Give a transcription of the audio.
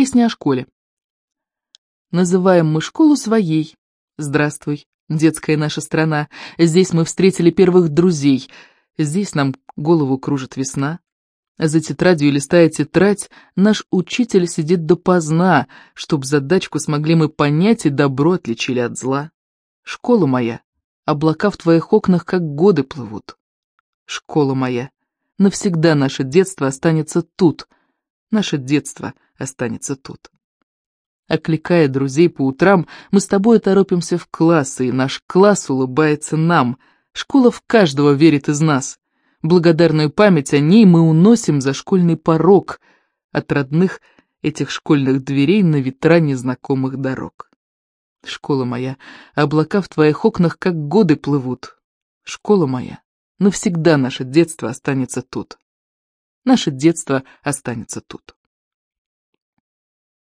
Песня о школе. Называем мы школу своей. Здравствуй, детская наша страна. Здесь мы встретили первых друзей. Здесь нам голову кружит весна. За тетрадью, листая тетрадь, наш учитель сидит допоздна, чтоб задачку смогли мы понять и добро отличили от зла. Школа моя, облака в твоих окнах как годы плывут. Школа моя, навсегда наше детство останется тут. Наше детство останется тут. Окликая друзей по утрам, мы с тобой торопимся в класс, и наш класс улыбается нам. Школа в каждого верит из нас. Благодарную память о ней мы уносим за школьный порог от родных этих школьных дверей на ветра незнакомых дорог. Школа моя, облака в твоих окнах как годы плывут. Школа моя, навсегда наше детство останется тут. Наше детство останется тут.